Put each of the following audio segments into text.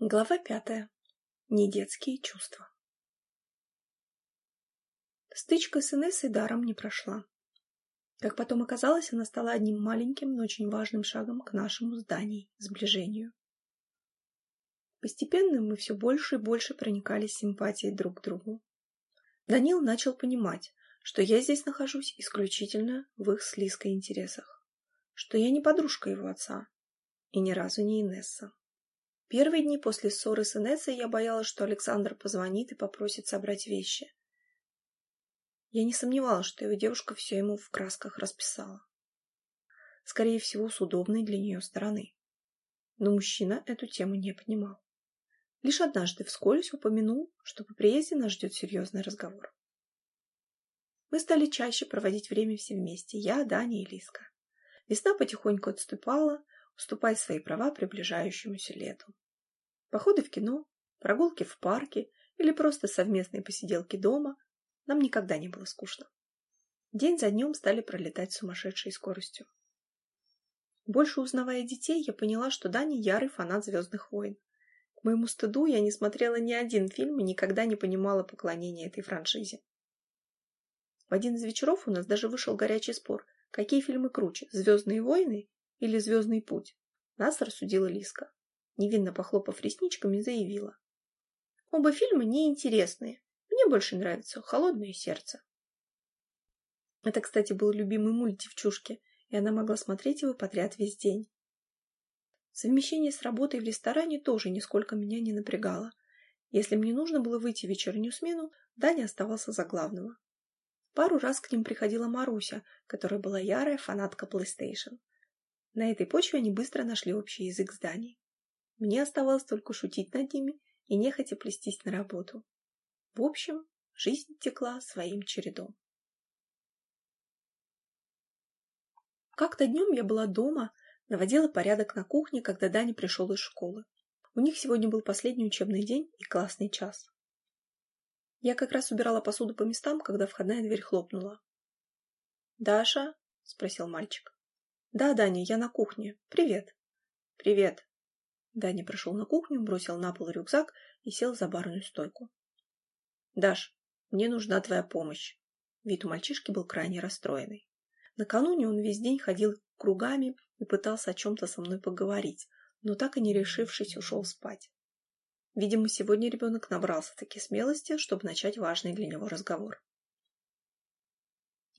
Глава пятая. Недетские чувства. Стычка с Инессой даром не прошла. Как потом оказалось, она стала одним маленьким, но очень важным шагом к нашему зданию, сближению. Постепенно мы все больше и больше проникались симпатией друг к другу. Данил начал понимать, что я здесь нахожусь исключительно в их с интересах, что я не подружка его отца и ни разу не Инесса. Первые дни после ссоры с Инессой я боялась, что Александр позвонит и попросит собрать вещи. Я не сомневалась, что его девушка все ему в красках расписала. Скорее всего, с удобной для нее стороны. Но мужчина эту тему не понимал. Лишь однажды вскользь упомянул, что по приезде нас ждет серьезный разговор. Мы стали чаще проводить время все вместе, я, Даня и Лиска. Весна потихоньку отступала, уступая свои права приближающемуся лету. Походы в кино, прогулки в парке или просто совместные посиделки дома нам никогда не было скучно. День за днем стали пролетать сумасшедшей скоростью. Больше узнавая детей, я поняла, что Даня ярый фанат «Звездных войн». К моему стыду я не смотрела ни один фильм и никогда не понимала поклонения этой франшизе. В один из вечеров у нас даже вышел горячий спор, какие фильмы круче «Звездные войны» или «Звездный путь»? Нас рассудила Лиска. Невинно похлопав ресничками, заявила. Оба фильма неинтересные. Мне больше нравится «Холодное сердце». Это, кстати, был любимый мульт девчушки, и она могла смотреть его подряд весь день. Совмещение с работой в ресторане тоже нисколько меня не напрягало. Если мне нужно было выйти в вечернюю смену, Даня оставался за главного. Пару раз к ним приходила Маруся, которая была ярая фанатка PlayStation. На этой почве они быстро нашли общий язык зданий. Мне оставалось только шутить над ними и нехотя плестись на работу. В общем, жизнь текла своим чередом. Как-то днем я была дома, наводила порядок на кухне, когда Даня пришел из школы. У них сегодня был последний учебный день и классный час. Я как раз убирала посуду по местам, когда входная дверь хлопнула. «Даша?» — спросил мальчик. «Да, Даня, я на кухне. Привет». «Привет». Даня прошел на кухню, бросил на пол рюкзак и сел за барную стойку. «Даш, мне нужна твоя помощь». Вид у мальчишки был крайне расстроенный. Накануне он весь день ходил кругами и пытался о чем-то со мной поговорить, но так и не решившись, ушел спать. Видимо, сегодня ребенок набрался таки смелости, чтобы начать важный для него разговор.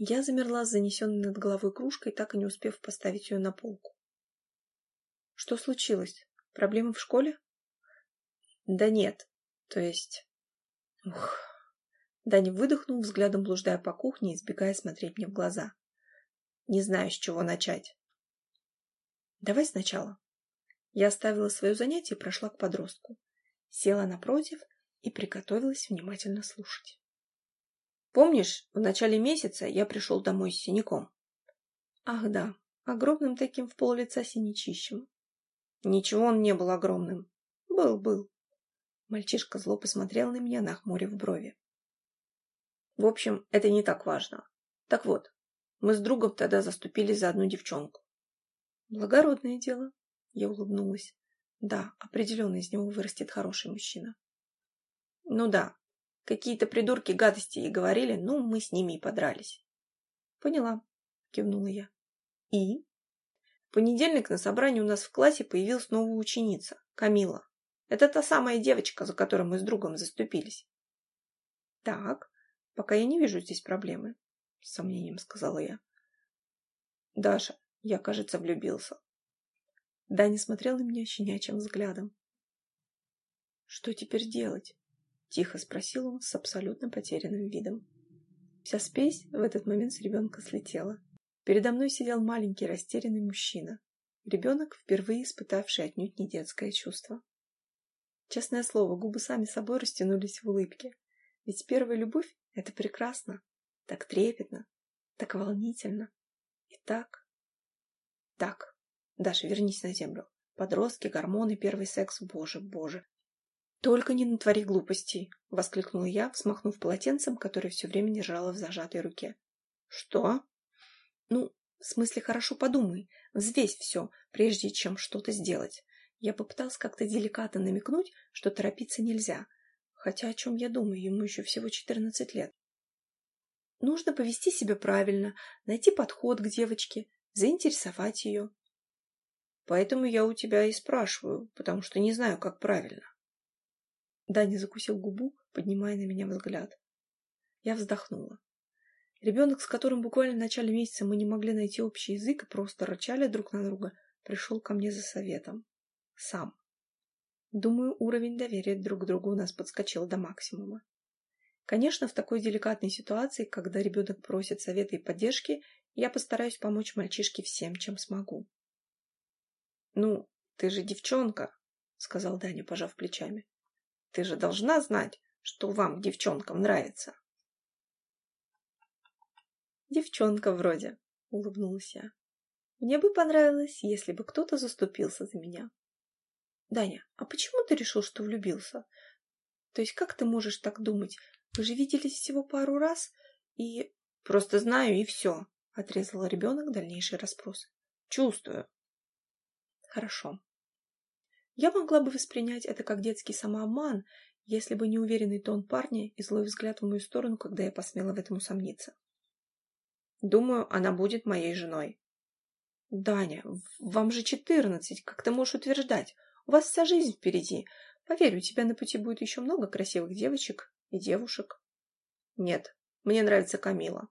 Я замерла с занесенной над головой кружкой, так и не успев поставить ее на полку. Что случилось? Проблемы в школе? Да нет. То есть... Ух... Даня выдохнул, взглядом блуждая по кухне, избегая смотреть мне в глаза. Не знаю, с чего начать. Давай сначала. Я оставила свое занятие и прошла к подростку. Села напротив и приготовилась внимательно слушать. Помнишь, в начале месяца я пришел домой с синяком? Ах да, огромным таким в пол лица синячищем. Ничего он не был огромным. Был, был. Мальчишка зло посмотрел на меня, нахмурив брови. В общем, это не так важно. Так вот, мы с другом тогда заступились за одну девчонку. Благородное дело, я улыбнулась. Да, определенно из него вырастет хороший мужчина. Ну да, Какие-то придурки гадости ей говорили, ну, мы с ними и подрались. Поняла, кивнула я. И? В понедельник на собрании у нас в классе появилась новая ученица, Камила. Это та самая девочка, за которой мы с другом заступились. Так, пока я не вижу здесь проблемы, с сомнением сказала я. Даша, я, кажется, влюбился. Даня смотрел на меня щенячьим взглядом. Что теперь делать? — тихо спросил он с абсолютно потерянным видом. Вся спесь в этот момент с ребенка слетела. Передо мной сидел маленький растерянный мужчина. Ребенок, впервые испытавший отнюдь не детское чувство. Честное слово, губы сами собой растянулись в улыбке. Ведь первая любовь — это прекрасно, так трепетно, так волнительно и так... Так, Даша, вернись на землю. Подростки, гормоны, первый секс, боже, боже. «Только не натвори глупостей!» — воскликнула я, взмахнув полотенцем, которое все время держала в зажатой руке. «Что?» «Ну, в смысле, хорошо подумай, взвесь все, прежде чем что-то сделать. Я попытался как-то деликатно намекнуть, что торопиться нельзя, хотя о чем я думаю, ему еще всего 14 лет. Нужно повести себя правильно, найти подход к девочке, заинтересовать ее. Поэтому я у тебя и спрашиваю, потому что не знаю, как правильно. Даня закусил губу, поднимая на меня взгляд. Я вздохнула. Ребенок, с которым буквально в начале месяца мы не могли найти общий язык и просто рычали друг на друга, пришел ко мне за советом. Сам. Думаю, уровень доверия друг к другу у нас подскочил до максимума. Конечно, в такой деликатной ситуации, когда ребенок просит совета и поддержки, я постараюсь помочь мальчишке всем, чем смогу. «Ну, ты же девчонка», — сказал Даня, пожав плечами. «Ты же должна знать, что вам, девчонкам, нравится». «Девчонка вроде», — улыбнулась я. «Мне бы понравилось, если бы кто-то заступился за меня». «Даня, а почему ты решил, что влюбился? То есть как ты можешь так думать? Вы же виделись всего пару раз и...» «Просто знаю, и все», — отрезал ребенок дальнейший расспрос. «Чувствую». «Хорошо. Я могла бы воспринять это как детский самообман, если бы не уверенный тон парня и злой взгляд в мою сторону, когда я посмела в этом усомниться. Думаю, она будет моей женой. Даня, вам же четырнадцать, как ты можешь утверждать? У вас вся жизнь впереди. Поверь, у тебя на пути будет еще много красивых девочек и девушек. Нет, мне нравится Камила.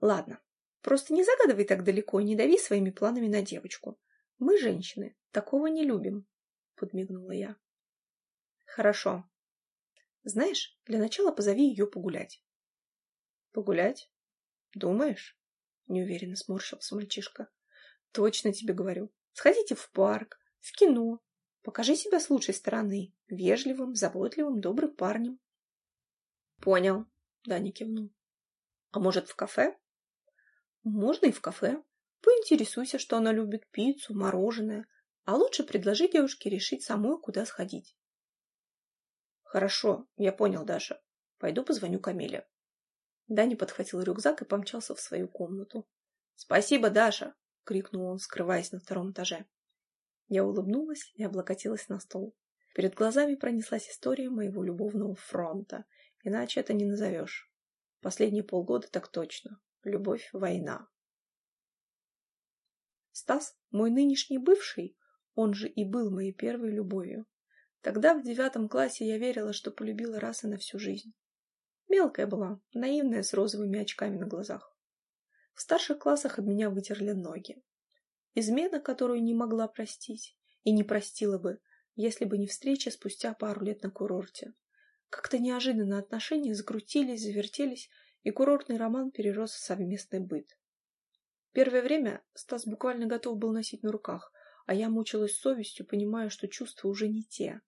Ладно, просто не загадывай так далеко и не дави своими планами на девочку. Мы, женщины, такого не любим, подмигнула я. Хорошо. Знаешь, для начала позови ее погулять. Погулять? Думаешь? Неуверенно сморщился мальчишка. Точно тебе говорю. Сходите в парк, в кино. Покажи себя с лучшей стороны. Вежливым, заботливым, добрым парнем. Понял. Даня кивнул. А может, в кафе? Можно и в кафе. Поинтересуйся, что она любит пиццу, мороженое. А лучше предложи девушке решить самой, куда сходить. Хорошо, я понял, Даша. Пойду позвоню Камиле. Даня подхватил рюкзак и помчался в свою комнату. «Спасибо, Даша!» — крикнул он, скрываясь на втором этаже. Я улыбнулась и облокотилась на стол. Перед глазами пронеслась история моего любовного фронта. Иначе это не назовешь. Последние полгода так точно. Любовь — война. Стас, мой нынешний бывший, он же и был моей первой любовью. Тогда в девятом классе я верила, что полюбила раз и на всю жизнь. Мелкая была, наивная, с розовыми очками на глазах. В старших классах об меня вытерли ноги. Измена, которую не могла простить, и не простила бы, если бы не встреча спустя пару лет на курорте. Как-то неожиданно отношения закрутились, завертелись, и курортный роман перерос в совместный быт. Первое время Стас буквально готов был носить на руках, а я мучилась совестью, понимая, что чувства уже не те.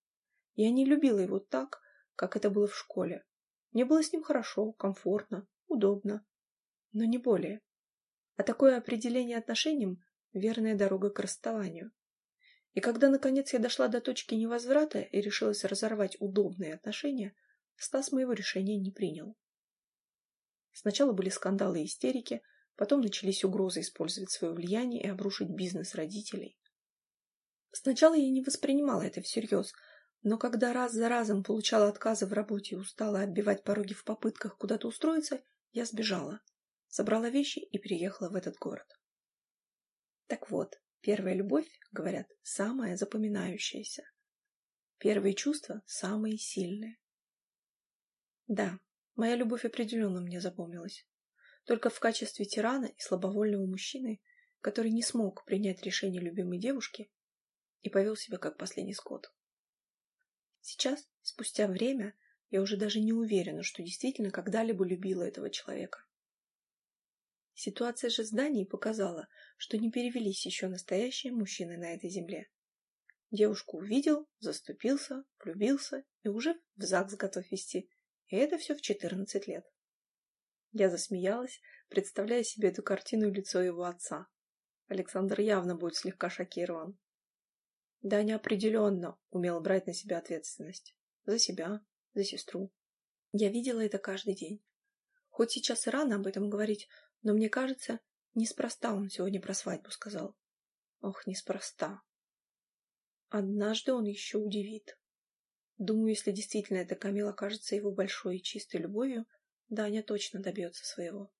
Я не любила его так, как это было в школе, мне было с ним хорошо, комфортно, удобно, но не более. А такое определение отношениям – верная дорога к расставанию. И когда, наконец, я дошла до точки невозврата и решилась разорвать удобные отношения, Стас моего решения не принял. Сначала были скандалы и истерики, потом начались угрозы использовать свое влияние и обрушить бизнес родителей. Сначала я не воспринимала это всерьез – но когда раз за разом получала отказы в работе и устала отбивать пороги в попытках куда-то устроиться, я сбежала, собрала вещи и переехала в этот город. Так вот, первая любовь, говорят, самая запоминающаяся. Первые чувства самые сильные. Да, моя любовь определенно мне запомнилась. Только в качестве тирана и слабовольного мужчины, который не смог принять решение любимой девушки и повел себя как последний скот. Сейчас, спустя время, я уже даже не уверена, что действительно когда-либо любила этого человека. Ситуация же с Данией показала, что не перевелись еще настоящие мужчины на этой земле. Девушку увидел, заступился, влюбился и уже в ЗАГС готов вести. И это все в 14 лет. Я засмеялась, представляя себе эту картину и лицо его отца. Александр явно будет слегка шокирован. Даня определенно умел брать на себя ответственность. За себя, за сестру. Я видела это каждый день. Хоть сейчас и рано об этом говорить, но мне кажется, неспроста он сегодня про свадьбу сказал. Ох, неспроста. Однажды он еще удивит. Думаю, если действительно эта Камила окажется его большой и чистой любовью, Даня точно добьется своего.